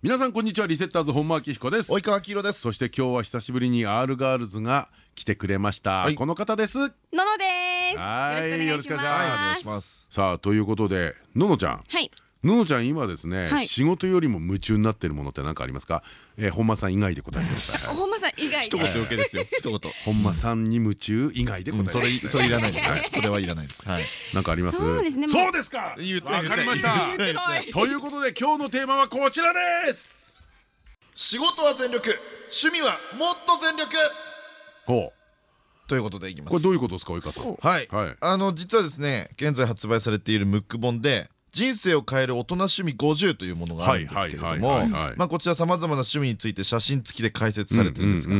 皆さんこんにちは。リセッターズ本間明彦です。及川黄色です。そして今日は久しぶりに R ガールズが来てくれました、はい。この方です。ののです。はい。よろしくお願いします。よろしくお願いします。さあということでののちゃん。はい。ののちゃん今ですね、はい。仕事よりも夢中になってるものって何かありますか、えー、本間さん以外で答えてください。本間さん以外一言余計ですよ。一言本間さんに夢中以外で答えてください、それそれいらないです。はい。それはいらないです。はい。なんかあります？そうですね。そうですか！言ってわかりました。ということで今日のテーマはこちらです。仕事は全力。趣味はもっと全力。ほということでいきます。うこれどういうことですか及川さん？ほはい。はい。あの実はですね現在発売されているムック本で人生を変える大人趣味50というものがあるんですけれどはいもこちらさまざまな趣味について写真付きで解説されてるんですが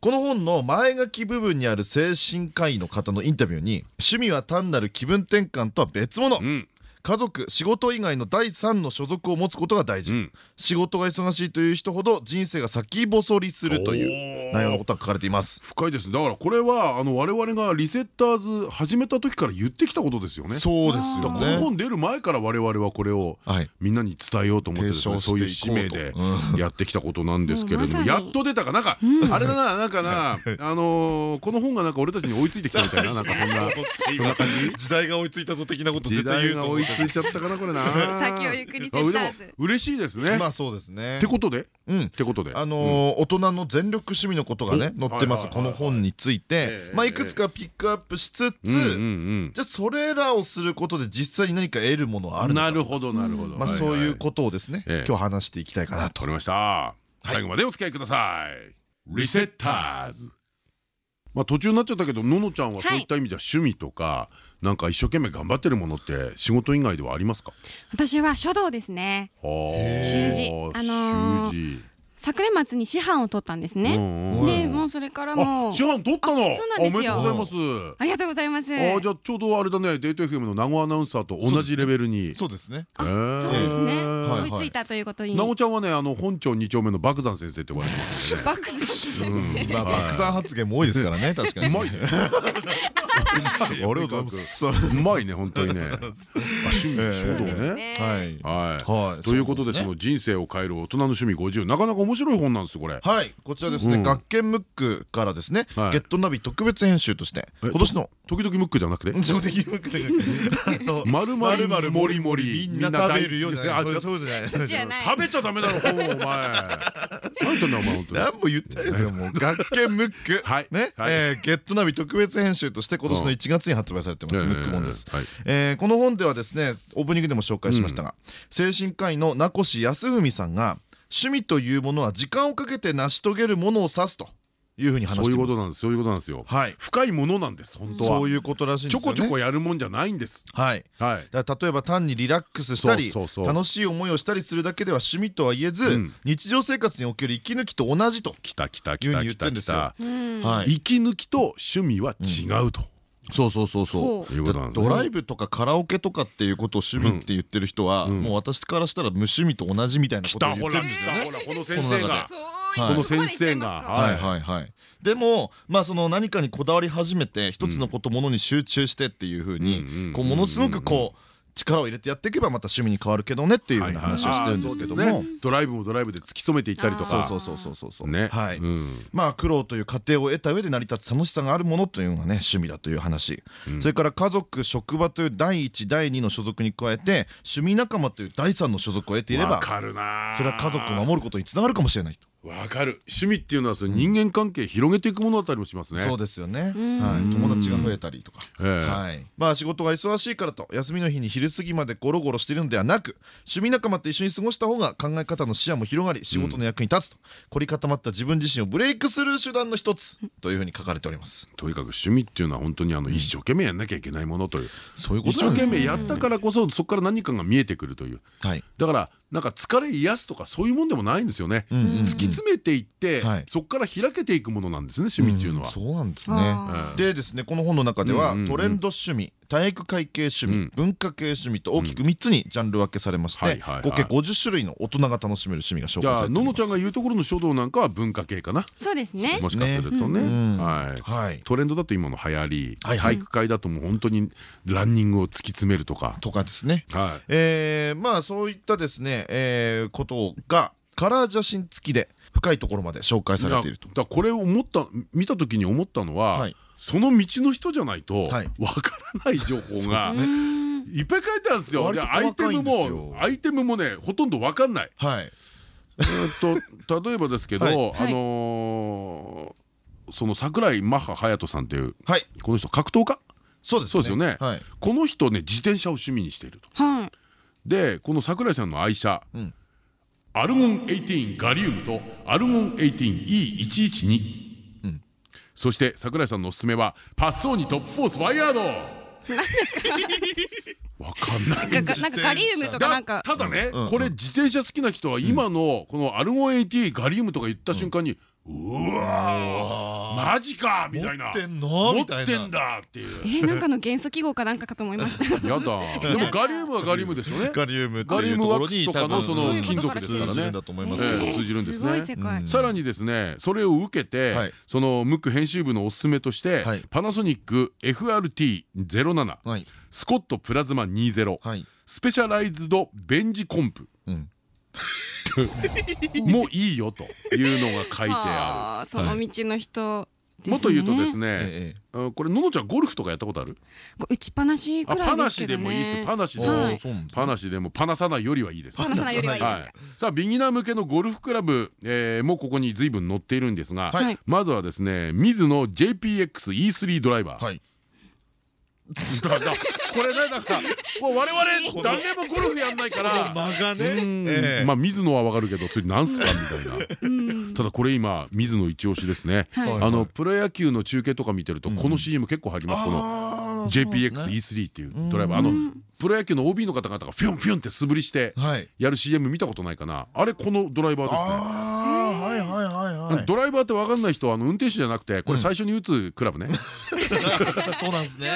この本の前書き部分にある精神科医の方のインタビューに趣味は単なる気分転換とは別物。うんうん家族仕事以外の第三の所属を持つことが大事、うん。仕事が忙しいという人ほど人生が先細りするという内容のことが書かれています。深いですだからこれはあの我々がリセッターズ始めた時から言ってきたことですよね。そうですよだからこのね本出る前から我々はこれをはい。みんなに伝えようと思ってですねそういう使命でやってきたことなんですけれどももうまさに。やっと出たか。なんかあれだななんかなあのーこの本がなんか俺たちに追いついてきたみたいななんかそんな そんな感じ？時代が追いついたぞ的なこと時絶対言代が追いつうと思ういちゃったかなこれな。先をゆっくりセッターズ。あでも嬉しいですね。まあそうですね。ってことで？っうん。てことで。あのー大人の全力趣味のことがね載ってます。この本について。まあいくつかピックアップしつつじゃあそれらをすることで実際に何か得るものはあるなるほどなるほど。まあそういうことをですねええ。今日話していきたいかなと。取れました。最後までお付き合いください。リセッターズまあ途中になっちゃったけどののちゃんはそういった意味じゃ趣味とかなんか一生懸命頑張ってるものって仕事以外ではありますか？私は書道ですね。はあ。習字。あのー習字昨年末に師範を取ったんですうんね。うんでもうそれからもあ、師範取ったの？あそうなんですよあおめでとうございます。ありがとうございます。あじゃあちょうどあれだねデート FM の名護アナウンサーと同じレベルに。そうですねそうですね。はい追いついたということに。名護ちゃんはねあの本庁二丁目の爆山先生って呼ばれてますよね。バック先生。まあ爆散発言も多いですからね確かにうまいね。ありがとうございますうまいね本当にね。あ趣味ええ。仕事をね。ね。はい。はい。はい。ということでその人生を変える大人の趣味50なかなか面白い本なんですよこれ。はい。こちらですうん。ね学研ムックからですね。はい。ゲットナビ特別編集としてえ今年の時々ムックじゃなくて？そう的にムックじゃなくて。あのまるまるまるもりもりみんな食べる。ようじゃない。食べちゃダメだろ本をお前。何言ってんだお前本当に。何も言ってないです。よもう学研ムック。はい。ね？はい。えーゲットナビ特別編集として今年の1月に発売されてますムック本です。はい。えーこの本ではですねオープニングでも紹介しましたが、精神科医の名越康文さんが趣味というものは時間をかけて成し遂げるものを指すというふうに話そういうしていますことなんです。そういうことなんですよ。はい。深いものなんです本当は。そういうことらしいんですよね。ちょこちょこやるもんじゃないんです。はい。はい。例えば単にリラックスしたりそうそうそう。楽しい思いをしたりするだけでは趣味とは言えず、うん。日常生活における息抜きと同じと、来た来た来いうふうにた来言ってん。ですよた来た。息抜きと趣味は違うと。そうそうそうほう。いうことなんですね。ドライブとかカラオケとかっていうことを趣味って言ってる人は、うん。もう私からしたら無趣味と同じみたいなことを言ってるんですよね。この先生がこの先生がはいはいはい。でもまあその何かにこだわり始めて一つのことものに集中してっていうふうにうんこうものすごくこう力を入れてやっていけばまた趣味に変わるけどねっていうふうな話をしてるんですけども。ドライブもドライブで突き染めていったりとか。そうそうそうそうそうそう。ね。はい。うんまあ苦労という過程を得た上で成り立つ楽しさがあるものというのがね趣味だという話、それから家族職場という第一第二の所属に加えて趣味仲間という第三の所属を得ていれば。それは家族を守ることにつながるかもしれないと、わかる。趣味っていうのはその人間関係広げていくものだったりもしますね。そうですよね、ん。はい、友達が増えたりとか、ええ。はい、まあ仕事が忙しいからと休みの日に昼過ぎまでゴロゴロしているのではなく趣味仲間と一緒に過ごした方が考え方の視野も広がり仕事の役に立つと、凝り固まった自分自身をブレイクする手段の一つというふうに書かれております。とにかく趣味っていうのは本当にあの一生懸命やんなきゃいけないものという。そういうこ一生懸命やったからこそそこから何かが見えてくるという。はい。だからなんか疲れ癒すとかそういうもんでもないんですよね。突き詰めていって、はい。そこから開けていくものなんですね趣味っていうのは。そうなんですね。でですねこの本の中ではトレンド趣味体育会系趣味うん。文化系趣味と大きく3つにジャンル分けされまして合計50種類の大人が楽しめる趣味が紹介されています。ののちゃんが言うところの書道なんかは文化系かな？そうですね。もしかするとね。トレンドだと今の流行り、体育会だともう本当にランニングを突き詰めるとか。とかですね。はえーまあそういったですねえーことがカラー写真付きで深いところまで紹介い。されていると。だこれを思った見た時に思ったのは、はいその道の人じゃないとわはい。からない情報がいっぱい書いてあるんですよ。アイテムもアイテムもねほとんどわかんない。はい。えーっと例えばですけど、はい。あのーその桜井マッハ隼人さんっていうはい。この人格闘家？そうですそうですよね。はい。この人ね自転車を趣味にしていると。はい。でこの桜井さんの愛車、うん。アルゴン18ガリウムとアルゴン 18E112、うんそして桜井さんのおすすめはパッソーニトップフォースファイヤード。何ですか？わかんない。なんかなんかガリウムとかだなんか。ただね、うん。これ自転車好きな人は今のこのアルゴン AT ガリウムとか言った瞬間に、うわー。マジかみたいな。持ってんの？持みたいな。ってんだっていう。えーなんかの元素記号かなんかかと思いました。やだ。でもガリウムはガリウムですよね。ガリウムガリウムワックスとかのその金属ですからね。通じるんですね。すごい世界。うん。さらにですねそれを受けて、はい。そのムック編集部のおすすめとして、はい。パナソニック FRT07 はい。 Scott Plasma 20、はい。 Specialized Venge Comp うんもいいよというのが書いてああーその道の人る。もっと言うとですね、これののちゃんゴルフとかやったことある？打ちっぱなしくらあパナいですけどシでもいいです。ねパナシでも、パナシでもパナさないよりはいいです。パナさあビギナー向けのゴルフクラブ、えーもうここに随分載っているんですが、はい。まずはですねミズの JPX-E3 ドライバー、はいだだこれねだからもう我々誰もゴルフやんないから。間がうん。ええ。まあ水野はわかるけどそれなんすかみたいな。うん。ただこれ今水野一押しですね。はい。あのプロ野球の中継とか見てるとこの CM 結構入ります。この JPX-E3 っていうドライバー。あのプロ野球の OB の方々がフィョンフィョンって素振りしてはいやる CM 見たことないかな。あれこのドライバーですね。ああはいはいはいはい。ドライバーって分かんない人はあの運転手じゃなくてこれ最初に打つクラブね。そうなんですね。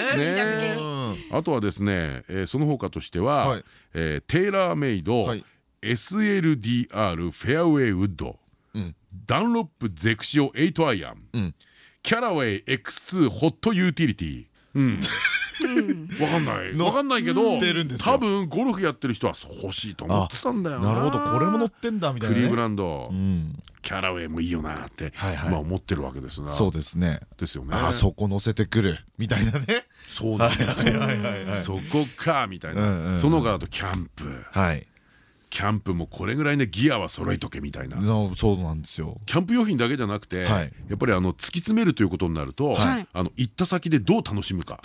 あとはですね、えーその他としては、はい。えーテイラーメイド、はい。SLDR フェアウェイウッド、うん。ダンロップゼクシオ8アイアン、うん。キャラウェイ X2 ホットユーティリティ。うん。わかんない。乗わかんないけど多分ゴルフやってる人は欲しいと思ってたんだよな。るほどこれも乗ってんだみたいなね。クリーブランド、うん。キャラウェイもいいよなって、まあ思ってるわけですが。そうですね。ですよね。あそこ乗せてくる。みたいなね。そうなんですよ。そこかみたいな。んその他だとキャンプ。はいキャンプもこれぐらいねギアは揃えとけみたいな。のそうなんですよ。キャンプ用品だけじゃなくてやはい。っぱりあの突き詰めるということになるとはい。あの行った先でどう楽しむか。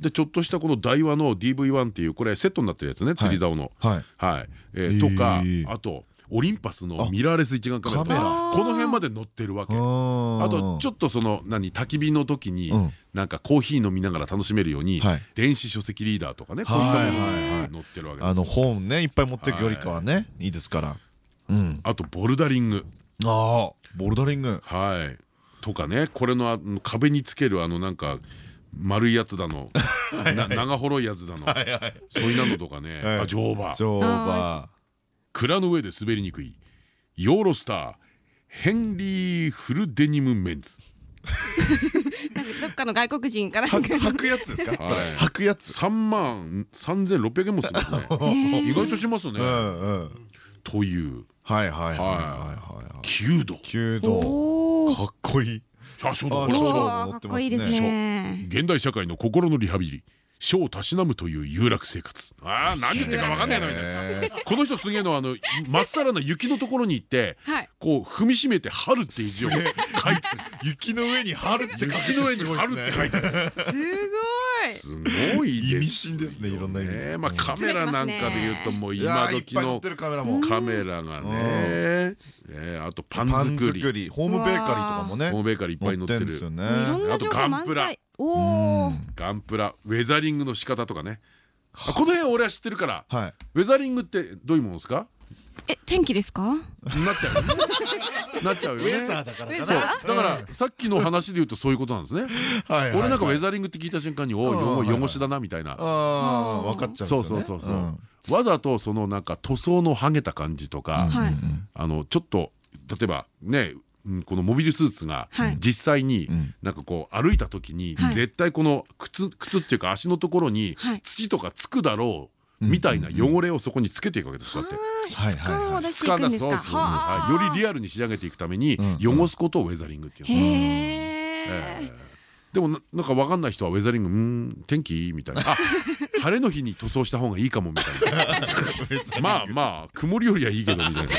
でちょっとしたこの台話の DV1 っていうこれセットになってるやつね釣り竿の。はい。はい。えーとかあとオリンパスのミラーレス一眼カメラ。この辺まで載ってるわけ。ああとちょっとその何焚き火の時にうん。なんかコーヒー飲みながら楽しめるようにはい。電子書籍リーダーとかねこういったもの載ってるわけですあの本ねいっぱい持っていくよりかはねい。いですから。うん。あとボルダリング。ああボルダリング。はい。とかねこれのあの壁につけるあのなんか丸いやつだの。な長細いやつだの。そういうのとかね。乗馬。乗馬蔵の上で滑りにくい Euro-Star ヘンリー・フルデニムメンズ。なんかどっかの外国人から。履くやつですか？履くやつ。3万3600円もするんですね。意外としますね。という。はいはいはいはいははい。弓道。弓道。おおかっこいい。あ書道あこれかっこいいですね。現代社会の心のリハビリ書をたしなむという有楽生活。ああ何言ってるか分かんないなみたいな。へこの人すげえのはあのまっさらな雪のところに行ってはい。こう踏みしめて春っていう字を書いてー雪の上に春って書く雪の上に春って書いてすごい。すごいですよ意味深ですねいろんな意味ねまあカメラなんかで言うともう今時のカメラがね。ねあとパン作り。ホームベーカリーとかもね。ホームベーカリーいっぱい載ってる。んですよね。いろんな情報満載おおガンプラウェザリングの仕方とかね。あ。この辺俺は知ってるからはい。ウェザリングってどういうものですか？え天気ですか？なっちゃうよね。なっちゃうよね。ウェザーだからだからさっきの話で言うとそういうことなんですね。はいはい俺なんかウェザリングって聞いた瞬間におうん。お汚しだなみたいな。ああ分かっちゃうんですよね。そうそうそうそう。わざとそのなんか塗装の剥げた感じとかはい。あのちょっと例えばねうんこのモビルスーツがはい。実際にん。なんかこう歩いた時にはい。絶対この靴靴っていうか足のところにはい。土とかつくだろうみたいな汚れをそこにつけていくわけですこうやって。質感を出していくんですか。そうそうそう。はい。よりリアルに仕上げていくためにうん。汚すことをウェザリングっていうの。へえええ。でもななんか分かんない人はウェザリング「うん天気?」みたいな「あ 晴れの日に塗装した方がいいかも」みたいな。まあまあ曇りよりはいいけどみたいな。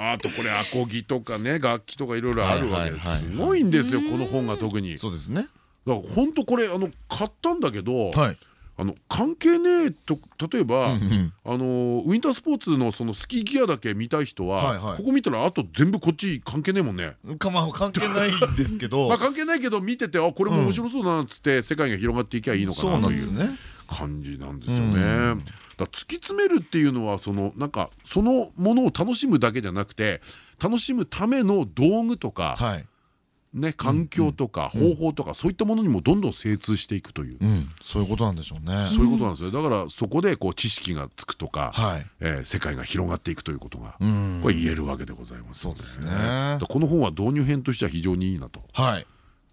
あとこれアコギとかね楽器とかいろいろあるわけですごいんですよこの本が特に。だかそうですね。ら本当これあの買ったんだけどはい。あの関係ねえと例えばあうんうん。のウィンタースポーツのそのスキーギアだけ見たい人はいははい。ここ見たらあと全部こっち関係ねえもんね。かまあ関係ないんですけど。まあ関係ないけど見ててあこれも面白そうだなっつって世界が広がっていけばいいのかなという感じなんですよね。だから突き詰めるっていうのはそのなんかそのものを楽しむだけじゃなくて楽しむための道具とかはい。ね環境とか方法とかそういったものにもどんどん精通していくという。うん。そういうことなんでしょうね。そういうことなんですよ。だからそこでこう知識がつくとかはい。えー世界が広がっていくということがうん。これ言えるわけでございますそうですね。この本は導入編としては非常にいいなとはい。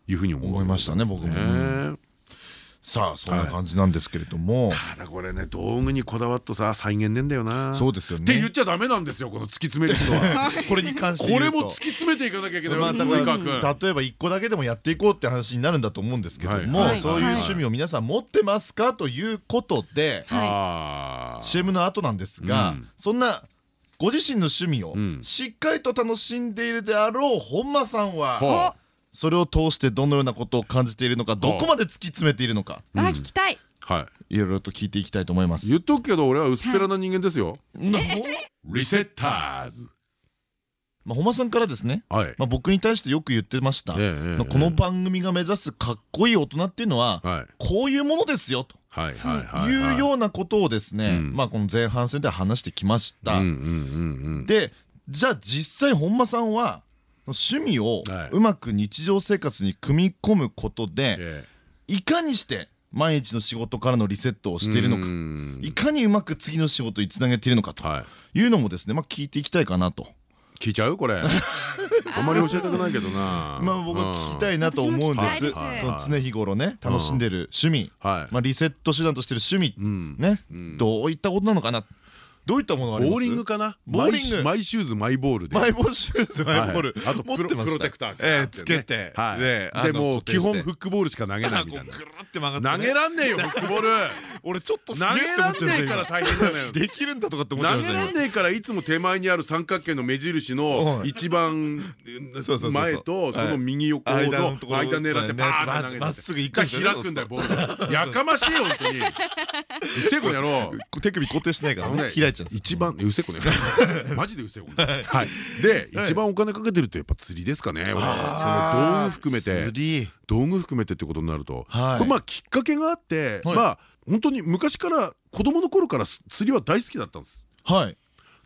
いうふうに思いましたね僕も。ねさあそんな感じなんですけれども。ただこれね道具にこだわっとさ再現ねんだよな。そうですよね。って言っちゃダメなんですよこの突き詰める人は。これに関してこれ言うと。も突き詰めていかなきゃいけない。まあ例えば一個だけでもやっていこうって話になるんだと思うんですけども、はいそういうはい趣味を皆さん持ってますかということで、あー CM の後なんですが、うん。そんなご自身の趣味をうん。しっかりと楽しんでいるであろう本間さんははそれを通してどのようなことを感じているのかどこまで突き詰めているのか。あ聞きたい。あはい。いろいろと聞いていきたいと思います。言っとくけど俺は薄っぺらな人間ですよ。なリセッターズ。まあ本間さんからですね、はい。まあ、僕に対してよく言ってました、ええこの番組が目指すかっこいい大人っていうのははい。こういうものですよと。はいはいはいい。うようなことをですね、うん。まあこの前半戦では話してきました。うんうんうんうん。でじゃあ実際本間さんは趣味をはい。うまく日常生活に組み込むことでえいかにして毎日の仕事からのリセットをえしているのかうん。いかにうまく次の仕事につなげているのかとはい。いうのもですねまあ聞いていきたいかなと。聞いちゃう？これ。あんまり教えたくないけどな。まあ僕は聞きたいなと思うんです。その常日頃ね楽しんでる趣味。はい。まあリセット手段としてる趣味うん。ねうん。どういったことなのかなどういったものがあります？ボーリングかな？ボーリング。マイシューズマイボールで。マイボールシューズマイボール。はい。あとプロテクターええつけて。はい。でもう基本フックボールしか投げないみたいな。投げらんねえよフックボール。俺ちょっとす投げらんねえから大変じゃないの今。できるんだとかって思っちゃい投げらんねえからいつも手前にある三角形の目印のはい一番前とその右横の間狙ってバーンって投げて。まっすぐ行くんですよね開くんだよボール。やかましいよ本当に。せえこの野郎手首固定してないからね。開いちゃうんです一番うっせえこの野郎マジでうっせえこの野郎はい。で一番お金かけてるってやっぱ釣りですかね。俺その道具含めて。釣り。道具含めてってことになると。まあきっかけがあってはい。まあ本当に昔から子供の頃から釣りは大好きだったんです。はい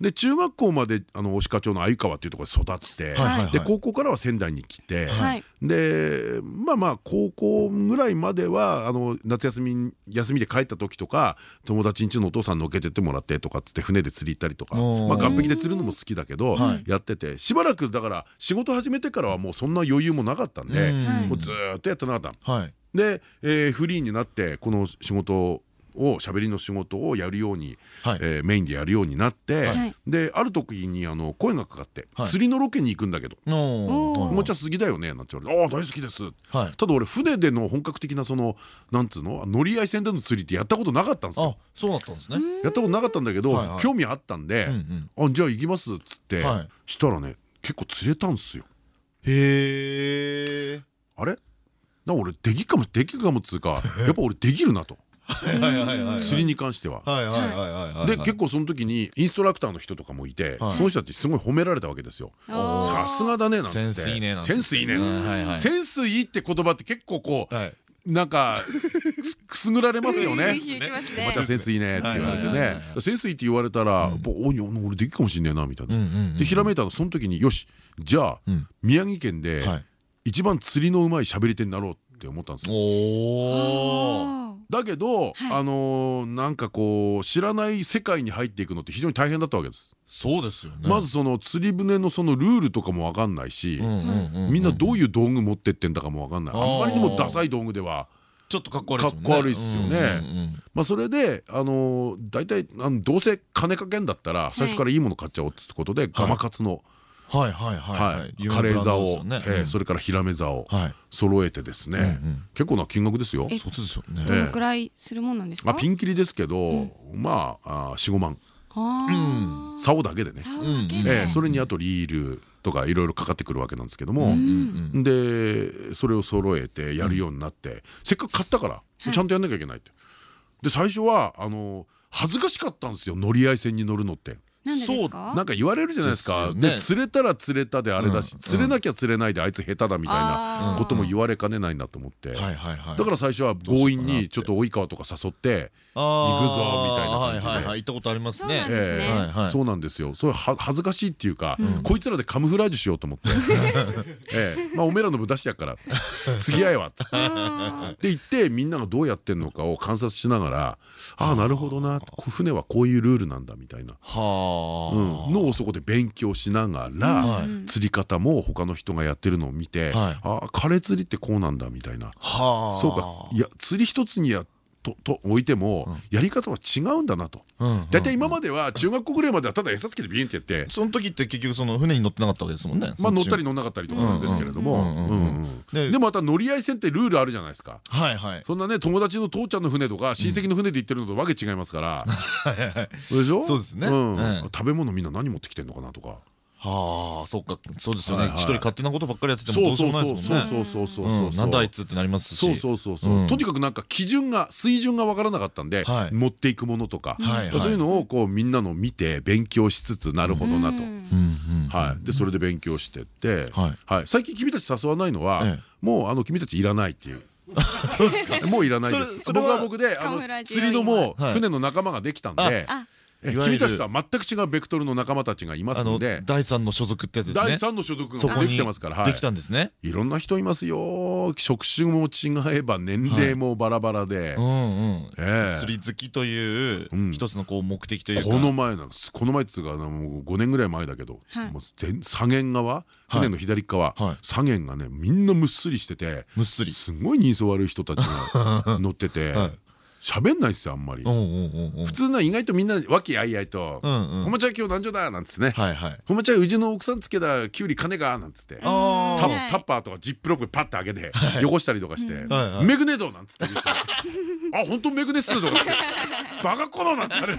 で中学校まであの押川町の鮎川っていうところで育って、で高校からは仙台に来て、はい。でまあまあ高校ぐらいまではあの夏休み休みで帰った時とか友達ん家のお父さん乗っけてってもらってとかっつって船で釣り行ったりとか、まあ、岸壁で釣るのも好きだけど、はい。やっててしばらくだから仕事始めてからはもうそんな余裕もなかったんで、うん。もうずーっとやってなかった。はい。で、えーフリーになってこの仕事を喋りの仕事をやるように、はい。えーメインでやるようになって、はい。である時にあの声がかかって、はい。釣りのロケに行くんだけど「おもちゃ好きだよね」なんて言われて「ああ大好きです」はいただ俺船での本格的なそのなんつうの乗り合い船での釣りってやったことなかったんですよ。あ。そうだったんですね。やったことなかったんだけど、はいはい。興味あったんでうんうん「あじゃあ行きます」っつって、はい。したらね結構釣れたんですよ。へえあれ？なんか俺できっかもできるかもっつうか やっぱ俺できるなと釣りに関しては。はいはいはいはいはいで結構その時にインストラクターの人とかもいて、はい。その人たちすごい褒められたわけですよ。さすがだねなんつって。センスいいねなんつって。センスいいね。センスいいって言葉って結構こうはい。なんかくくすぐられますよね。ますね。また潜水ねって言われてはいはいはいい。って言われたらおい俺できるかもしんねえなみたいな。ででひらめいたらその時によしじゃあうん。宮城県ではい。一番釣りのうまい喋り手になろうって思ったんですよ。だけど、はい。あのーなんかこう知らない世界に入っていくのって非常に大変だったわけです。そうですよね。まずその釣り船のそのルールとかも分かんないし、みんなどういう道具持ってってんだかも分かんない。あんまりにもダサい道具では。ちょっとかっこ悪いですもんね。かっこ悪いっすよね。まあそれであのー大体あのどうせ金かけんだったら最初からいいもの買っちゃおうってことでガマカツのはいはいはいははい。い。カレー竿有名なブランドですよね。えーそれからヒラメ竿はい。揃えてですね。結構な金額ですよ。えそうですよね。どのくらいするもんなんですか？まあピンキリですけどまあ45万。竿だけでね。それにあとリールとかいろいろかかってくるわけなんですけども、うんでそれを揃えてやるようになって、せっかく買ったからちゃんとやんなきゃいけないって。で最初はあの恥ずかしかったんですよ。乗り合い船に乗るのって。なんでですか？なんか言われるじゃないですか。釣れたら釣れたであれだし、うん。釣れなきゃ釣れないであいつ下手だみたいなことも言われかねないなと思って。はいはいはい。だから最初は強引にちょっと及川とか誘って行行くぞみたいな感じではいはいはい行ったことありますね。そうなんですね。ええ。はいはい。そうなんですよ。それは恥ずかしいっていうか、うん。こいつらでカムフラージュしようと思って。ええ。まあおめえらの分出してやっから付き合えわっつって。うん。で行ってみんながどうやってんのかを観察しながらああなるほどな船はこういうルールなんだみたいな、はあうん、のをそこで勉強しながら、釣り方も他の人がやってるのを見て、はい。ああカレー釣りってこうなんだみたいな。はあ。そうか。いや釣り一つにやとと置いても、やり方は違うんだなと。だいたい今までは中学校ぐらいまではただ餌つけてビーンってやって。その時って結局その船に乗ってなかったわけですもんね。まあ乗ったり乗んなかったりとかなんですけれども。ででもまた乗り合い船ってルールあるじゃないですか。はいはい。そんなね友達の父ちゃんの船とか親戚の船で行ってるのとわけ違いますから。でしょ？そうですね。食べ物みんな何持ってきてんのかなとかはあそっかそうですよね。一人勝手なことばっかりやっててもどそうう。しよそううもないですもんね。そうそうそうそうそうう。んなんだあいつってなりますし。そうそうそうとにかくなんか基準が水準が分からなかったんで、はい。持っていくものとか、そういうのをこうみんなの見て勉強しつつなるほどなと、はい、でそれで勉強してって、はい。はい、最近君たち誘わないのは、ええ。もうあの君たちいらないっていう。もういらないです。僕は僕で釣りのもうはい。船の仲間ができたんで君たちとは全く違うベクトルの仲間たちがいますので。第三の所属ってやつですね。第三の所属がでそこにきてますから、はい。できたんですね。いろんな人いますよ。職種も違えば年齢もバラバラで、釣り好きといううん。一つのこう目的というか。この前なんですこの前っつうかもう5年ぐらい前だけど、はい。もう全左舷側船の左側、はい。左舷がねみんなむっすりしててむっすり。すごい人相悪い人たちが乗ってて はい喋んないですよあんまり。普通な意外とみんな和気あいあいとうんうん「ほまちゃん今日何時だ」なんつってね。はいはい「ほまちゃんうちの奥さんつけたきゅうり金が」なんつって。タッパーとかジップロックパッて開けて汚したりとかしてはいはい「めぐねえぞ」なんつって言って「あ本当めぐねっす」とか言って 「バカこの」なんてあれ。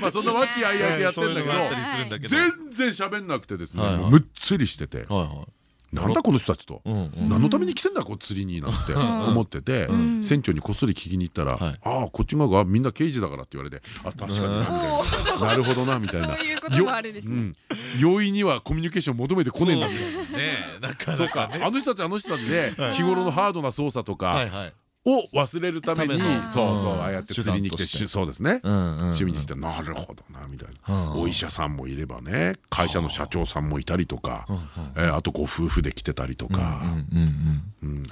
まあそんな和気あいあいでやってんだけど全然喋んなくてですね。むっつりしててなんだこの人たちと。何のために来てんだこう釣りになんて思っててん。船長にこっそり聞きに行ったらはい「ああこっち側がみんな刑事だから」って言われて「あ確かにな」みたいな。なるほどなみたいな。容易にはコミュニケーション求めてこねえんだ。みたいな。ねえなかそうか。あの人たちあの人たちで日頃のハードな操作とかを忘れるためにそうそううん。ああやって釣りに来て。そうですね。趣味に来てなるほどなみたいな。うん。お医者さんもいればね会社の社長さんもいたりとかえーあとご夫婦で来てたりとか。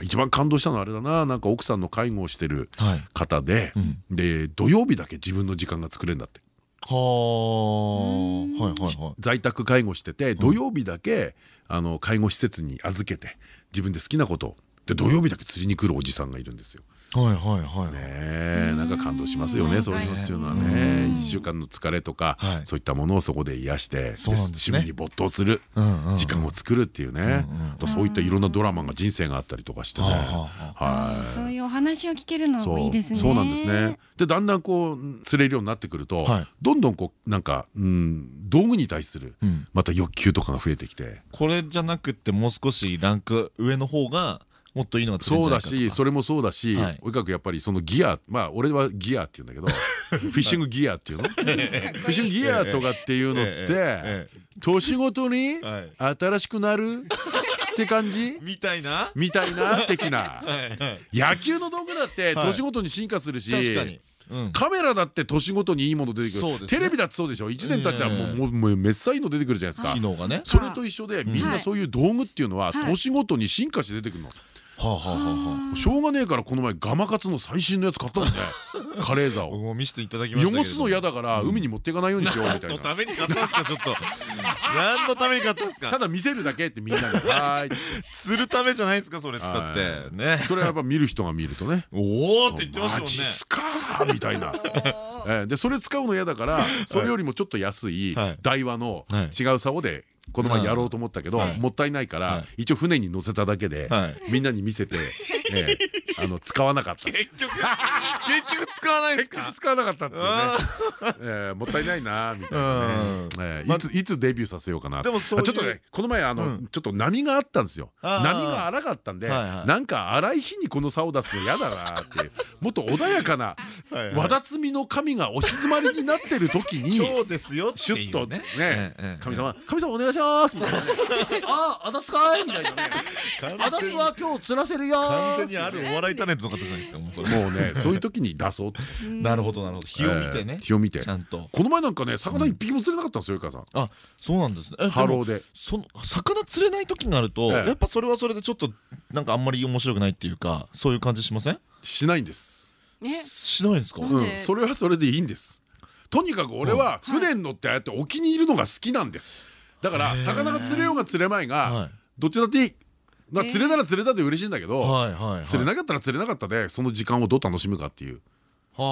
一番感動したのはあれだななんか奥さんの介護をしてる方でうん。で土曜日だけ自分の時間が作れるんだって。はあ。はいはいはい。在宅介護してて土曜日だけあの介護施設に預けて自分で好きなことをで土曜日だけ釣りに来るおじさんがいるんですよ。はいはいはい。ねえなんか感動しますよねそういうのっていうのはね。1週間の疲れとかはい。そういったものをそこで癒して趣味に没頭する時間を作るっていうね。とそういったいろんなドラマが人生があったりとかしてね。はい。そういうお話を聞けるのもいいですね。そうなんですね。でだんだんこう釣れるようになってくると、はい。どんどんこうなんか、うん、道具に対するうん。また欲求とかが増えてきて。これじゃなくってもう少しランク上の方がもっといいのがそうだるんじゃないかとか。しそれもそうだし、はい。とにかくやっぱりそのギアまあ俺はギアって言うんだけど フィッシングギアっていうの？フィッシングギアとかっていうのって年ごとにはい。新しくなる？って感じ？みたいな？みたいな的な。野球の道具だってはい。年ごとに進化するし確かに。うん。カメラだって年ごとにいいもの出てくるテレビだってそうでしょ？1年経っちゃうもうええもうめっさいの出てくるじゃないですか。機能がね。それと一緒でみんなそういう道具っていうのははい年ごとに進化して出てくるのはあはあはあはしょうがねえからこの前ガマカツの最新のやつ買ったもんね。カレーザあをもう見せていただきました汚すの嫌だから海に持っていかないようにしようみたいな。何のために買ったんですかちょっと。何のために買ったんですか。ただ見せるだけってみんなに。はーい。釣るためじゃないですかそれ使って。ね。それはやっぱ見る人が見るとね。おおって言ってましたもんね。マジっすかーみたいな。ええでそれ使うの嫌だからそれよりもちょっと安いはい。台湾のはい。違う竿でこの前やろうと思ったけどはい。もったいないかはら一応船に乗せただけではい。みんなに見せて ええあの使わなかった。結局結局使わないですか？結局使わなかったっていうね。ええもったいないなーみたいなね。ええいついつデビューさせようかな。でもそういうあちょっとねこの前あのうん。ちょっと波があったんですよ。波が荒かったんでなんか荒い日にこの竿出すの嫌だなーっていう もっと穏やかなわだつみの神がお静まりになってる時に今日ですよってシュッとね神様神様お願いしますみたいなね。ああだすかいみたいなね。あだすは今日釣らせるよ完全にあるお笑いタレントの方じゃないですかもうねそういう時に出そう。なるほどなるほど。日を見てねええ。日を見て。ちゃんと。この前なんかね魚一匹も釣れなかったんですよゆかさん。あそうなんですね。ハローで。その魚釣れない時になるとええ。やっぱそれはそれでちょっとなんかあんまり面白くないっていうかそういう感じしません？しないんです。ね。しないんですか？それはそれでいいんです。とにかく俺は船に乗ってああやって沖にいるのが好きなんです。だから魚が釣れようが釣れまいはがい。どっちだっていいまあ釣れたら釣れたで嬉しいんだけど釣れなかったら釣れなかったでその時間をどう楽しむかっていう。は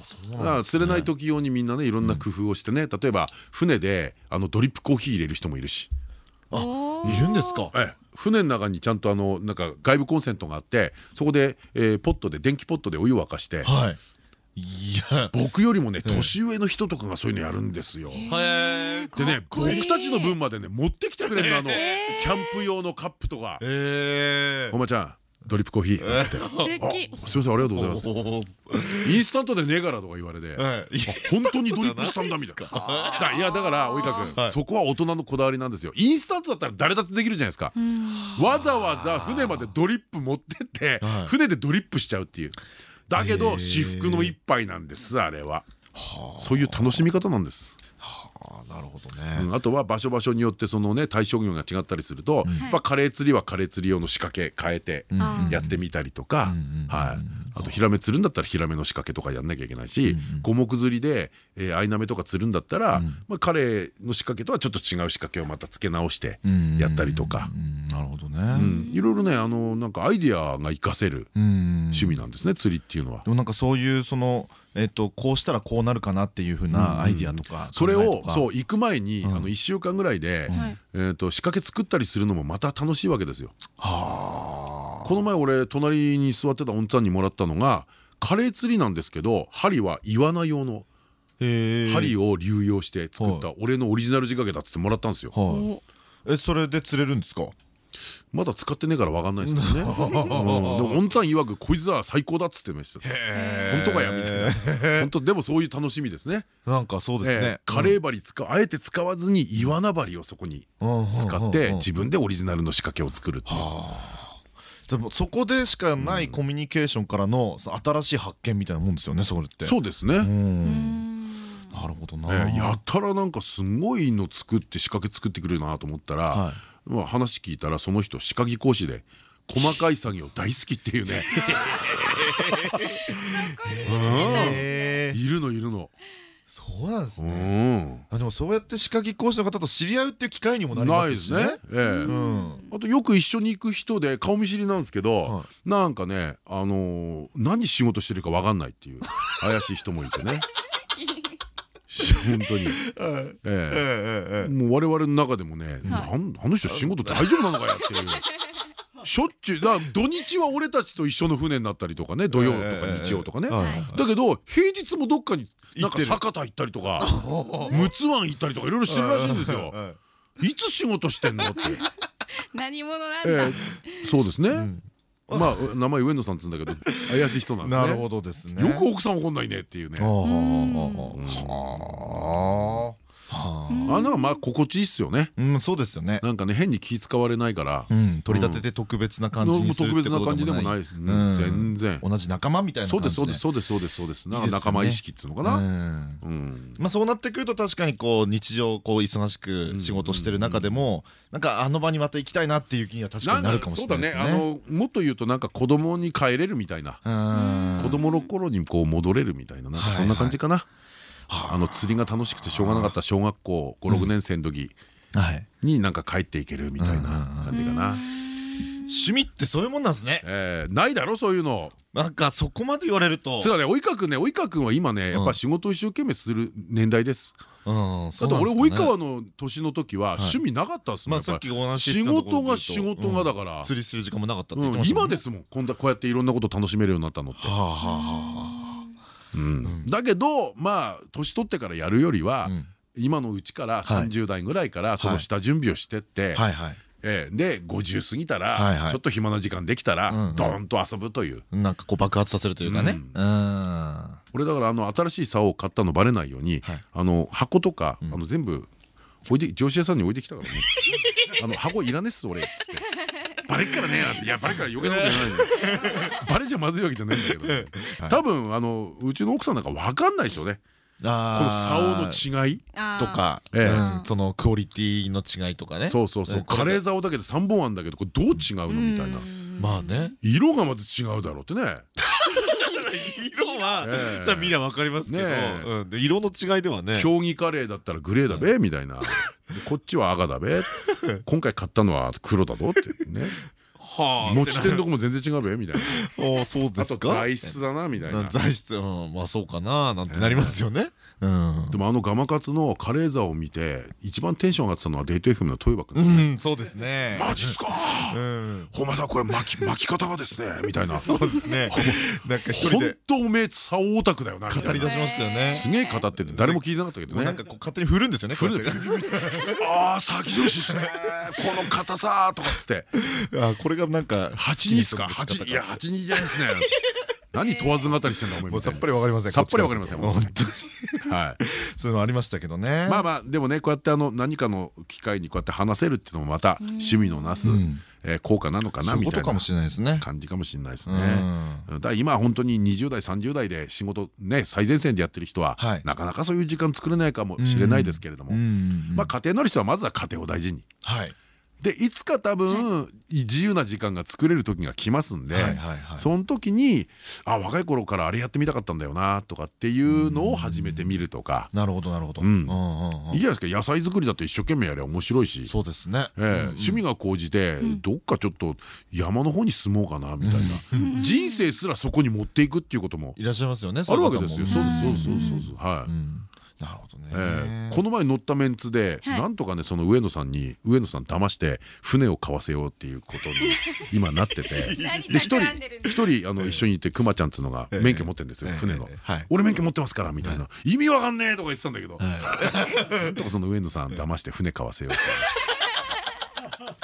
あ。そうだから釣れない時用にみんなねいろんな工夫をしてね例えば船であのドリップコーヒー入れる人もいるし。いるんですか？ええ。船の中にちゃんとあのなんか外部コンセントがあってそこでえーポットで電気ポットでお湯を沸かしてはいいや。僕よりもね年上の人とかがそういうのやるんですよ。へえでね僕たちの分までね持ってきてくれるのあのキえャンプ用のカップとか。え「おばちゃんドリップコーヒー」って「素敵。あすいませんありがとうございます」インスタントでねえからとか言われて。はい。本当にドリップしたんだみたいな。だいやだから及川はい。君そこは大人のこだわりなんですよ。インスタントだったら誰だってできるじゃないですか。わざわざ船までドリップ持ってってはい。船でドリップしちゃうっていう。だけへどー至福の一杯なんですあれは。そういう楽しみ方なんです。あなるほどね。うんあとは場所場所によってそのね対象業が違ったりすると、やっぱカレー釣りはカレー釣り用の仕掛け変えてん。やってみたりとか、はい、あとヒラメ釣るんだったらヒラメの仕掛けとかやんなきゃいけないし、五目釣りで、えー、アイナメとか釣るんだったら、まあ、カレーの仕掛けとはちょっと違う仕掛けをまた付け直してやったりとか、うんなるほどうねん。いろいろねあのなんかアイディアが活かせるうん。趣味なんですね、釣りっていうのは。で。もなんかそういうそのえっとこうしたらこうなるかなっていうふうなアイディアとかそれをそう行く前に、あの1週間ぐらいで、はい。えー、と仕掛け作ったりするのもまた楽しいわけですよ。はこの前俺隣に座ってたおんちゃんにもらったのがカレー釣りなんですけど針はイワナ用の針を流用して作った俺のオリジナル仕掛けだっつってもらったんですよ。はい。お。えそれで釣れるんですか？まだ使ってねえから分かんないですけどね。うん。でもおんちゃん曰くこいつは最高だっつってました。本当かやみたいな。本当でもそういう楽しみですね。なんかそうですえねえカレー針使うあえて使わずにイワナ針をそこに使って自分でオリジナルの仕掛けを作るっていう。でもそこでしかないコミュニケーションからの新しい発見みたいなもんですよねそれって。そうですね。うん。なるほどな。ええやたらなんかすごいの作って仕掛け作ってくれるなと思ったら、はまあ話聞いたらその人歯科技講師で細かい作業大好きっていうね。いるのいるの。そうなんですうねでもそうやって歯科技講師の方と知り合うっていう機会にもなりますしね。あとよく一緒に行く人で顔見知りなんですけど、はなんかねあのー何仕事してるか分かんないっていう怪しい人もいてね。本当に、ええ。もう我々の中でもね、あの人仕事大丈夫なのかやっていう。しょっちゅうだから土日は俺たちと一緒の船になったりとかね土曜とか日曜とかね、はいだけど平日もどっかになんか酒田行ったりとか陸奥湾行ったりとかいろいろしてるらしいんですよ。いつ仕事してんのって。何者なんえだえそうですね。まあ名前上野さんっつうんだけど怪しい人なんですね。なるほどですねよく奥さん怒んないねっていうね。はあはあ。のはまあ心地いいっすよね。あうんそうですよね。なんかね変に気使われないから。うん取り立てて特別な感じにする特別なってこと感じでもないです。うん。全然。同じ仲間みたいなそう感じで。すそうですそうですそうですそうです。なんか仲間意識っつうのかな。うん。まあそうなってくると確かにこう日常こう忙しく仕事してる中でもなんかあの場にまた行きたいなっていう気には確かになるかもしれないですね。そうだね。あのもっと言うとなんか子供に帰れるみたいな。子供の頃にこう戻れるみたいななんかそんな感じかな。あの釣りが楽しくてしょうがなかった小学校56年生の時になんか帰っていけるみたいな感じかな。趣味ってそういうもんなんですね。えー、ないだろそういうの。なんかそこまで言われると。そうだね及川君ね及川君は今ねやっぱ仕事を一生懸命する年代です。だって俺及川の年の時は趣味なかったっすもん。さっきお話仕事が仕事がだから釣りする時間もなかった今ですもんこんだこうやっていろんなこと楽しめるようになったのって。だけどまあ年取ってからやるよりは今のうちから30代ぐらいからその下準備をしてってえで50過ぎたらちょっと暇な時間できたらドーンと遊ぶという。なんかこう爆発させるというかね。俺だからあの新しい竿を買ったのバレないようにあの箱とかあの全部置いて上司屋さんに置いてきたからね。あの箱いらねっす俺っつってバレっからねえなんて。いやバレっから余計なこと言わないバレちゃまずいわけじゃないんだけど多分あのうちの奥さんなんか分かんないでしょうね。この竿の違いとか。そのクオリティの違いとかね。そうそうそう。カレー竿だけで3本あんだけどこれどう違うの？みたいな。まあね。色がまず違うだろうってね色はそれ見りゃ分かりますけど色の違いではね。競技カレーだったらグレーだべみたいな。こっちは赤だべ。今回買ったのは黒だぞってね持ち手のとこも全然違うべみたいな。あそうですか？材質だなみたいな。材質まあそうかななんてなりますよね。でもあのガマカツのカレーザを見て一番テンション上がってたのはデート FM の豊葉君そうですね。マジっすか？ほんまだこれ巻き巻き方がですねみたいな。そうですね。なんか一人で。本当おめえさオタクだよな語り出しましたよね。すげえ語ってて誰も聞いてなかったけどね。なんかこう勝手に振るんですよね振るああ先上司っすね。この硬さとかっつって。あこれがなんか八二っすか？八いや八二じゃないですね。何問わず語りしてんだお前もうさっぱりわかりませんさっぱりわかりません本当に。はい。そういうのありましたけどね。まあまあでもねこうやってあの何かの機会にこうやって話せるっていうのもまた趣味のなす効果なのかなみたいな感じかもしれないですね。だから今本当に20代30代で仕事ね最前線でやってる人はなかなかそういう時間作れないかもしれないですけれども。まあ家庭のある人はまずは家庭を大事に。はいでいつか多分自由な時間が作れる時が来ますんでその時にあ若い頃からあれやってみたかったんだよなとかっていうのを始めてみるとか。なるほどなるほど。いいじゃないですか。野菜作りだって一生懸命やれば面白いし。そうですね。趣味が高じてどっかちょっと山の方に住もうかなみたいな。人生すらそこに持っていくっていうこともいらっしゃいますよねあるわけですよ。そうですそうですそう。ですはいなるほどね。この前乗ったメンツでなんとかねその上野さんに上野さん騙して船を買わせようっていうことに 今なってて。で一人一人あの一緒にいてくまちゃんっつうのが免許持ってるんですよ船の「俺免許持ってますから」みたいな「意味わかんねえ」とか言ってたんだけど。なんとかその上野さん騙して船買わせようって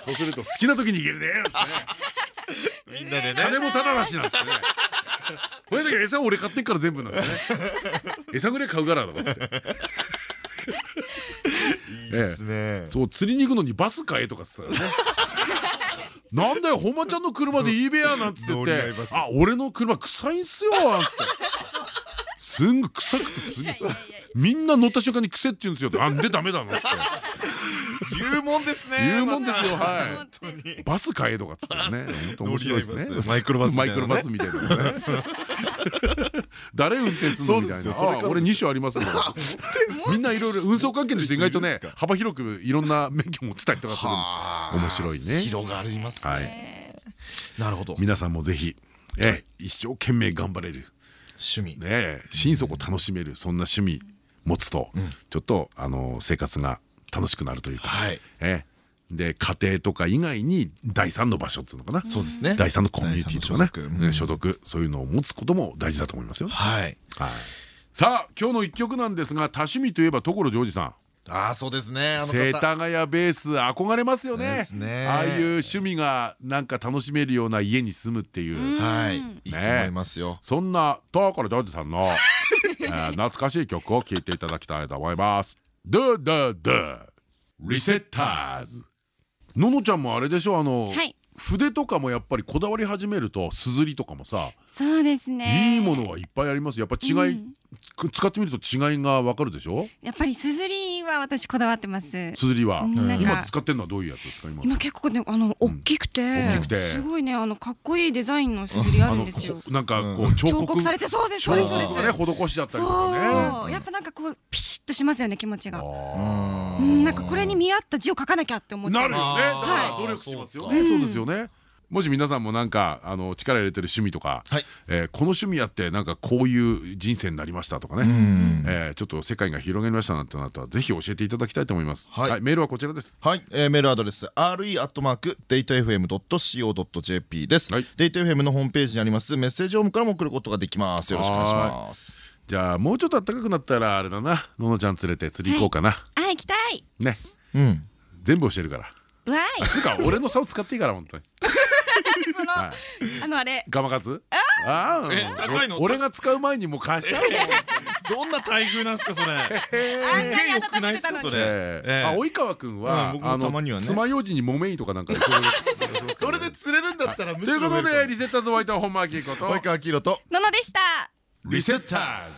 そうすると好きな時に行けるね みんなでね。金もただなしなんですねこれだけ餌俺買ってっから全部なんですね。餌ぐらい買うからとかって。いいですね。そう釣りに行くのにバス買えとかさ なんだよ本間ちゃんの車でいいべやなんつってって「あ俺の車臭いんすよ」なんつって。すんごい臭くてすげえみんな乗った瞬間に癖って言うんですよ。なんでダメだのっつって言うもんですね。言うもんですよはい。バス買えとかっつったらね本当面白いですね。マイクロバスマイクロバスみたいなね。誰運転するのみたいな。俺2種ありますみんないろいろ運送関係の人意外とね幅広くいろんな免許持ってたりとかする面白いね。広がりますね。なるほど。皆さんもぜひえ一生懸命頑張れる。趣味。ね心底楽しめるそんな趣味持つとちょっとあの生活が楽しくなるというか、えで家庭とか以外に第三の場所っつうのかな。そうですね。第三のコミュニティとかね。所属。そういうのを持つことも大事だと思いますよ。はい。さあ今日の一曲なんですが多趣味といえば所ジョージさん。ああそうですね。世田谷ベース憧れますよね。ああいう趣味がなんか楽しめるような家に住むっていう。はい。いいと思いますよ。そんな所ジョージさんの 懐かしい曲を聴いていただきたいと思いますダダダリセッターズののちゃんもあれでしょ？あの、はい。筆とかもやっぱりこだわり始めるとすずりとかもさそうですね。いいものはいっぱいあります。やっぱ違い、うん。使ってみると違いがわかるでしょ？やっぱりすずりは私こだわってます。すずりは、今使ってるのはどういうやつですか？今今結構ねあの大きくて。大きくて。すごいねあのかっこいいデザインのすずりあるんですよ。ほなんかこう彫刻彫刻されてそうですそう彫ですそうです。ね施しだったりとかね。そう。やっぱなんかこうピシッとしますよね気持ちが。あうんなんかこれに見合った字を書かなきゃって思っちゃう。なるよね。だからはい。努力しますよそうかねそうですよねもし皆さんもなんかあの力入れてる趣味とか、はい。えーこの趣味やってなんかこういう人生になりましたとかね、えーちょっと世界が広がりましたなんてなったらぜひ教えていただきたいと思います。はい。はい、メールはこちらです。はい、えーメールアドレス re.datafm.co.jp です、はい。データ FM のホームページにありますメッセージホームからも送ることができます。よろしくお願いします。じゃあもうちょっと暖かくなったらあれだな、ののちゃん連れて釣り行こうかな。あ行きたい。ね、うん。全部教えるから。わーい。つうか俺の竿使っていいから本当に。あのあれ。ガマカツ？ああ、え高いの？お俺が使う前にもう貸しちゃうよ。どんな待遇なんすかそれ？あんなに温めてたのに。それ？ええ。ええ。あ及川君は、爪楊枝に木綿とかなんかで。それで釣れるんだったらむしろということでリセッターズホワイト本間明彦と及川明宏と。ののでした。リセッターズ